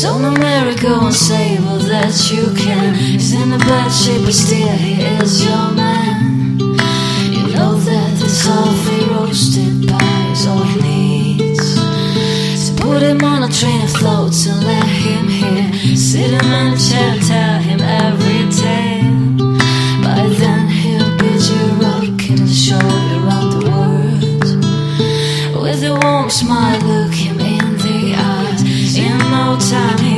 So numerical and all that you can. He's in a bad shape, but still he is your man. You know that this healthy roasted pie is all he needs. So put him on a train of floats and let him hear. Sit him in a chair, tell him every day. By then he'll be your rocking and show you around the world. With a warm smile, look him in time,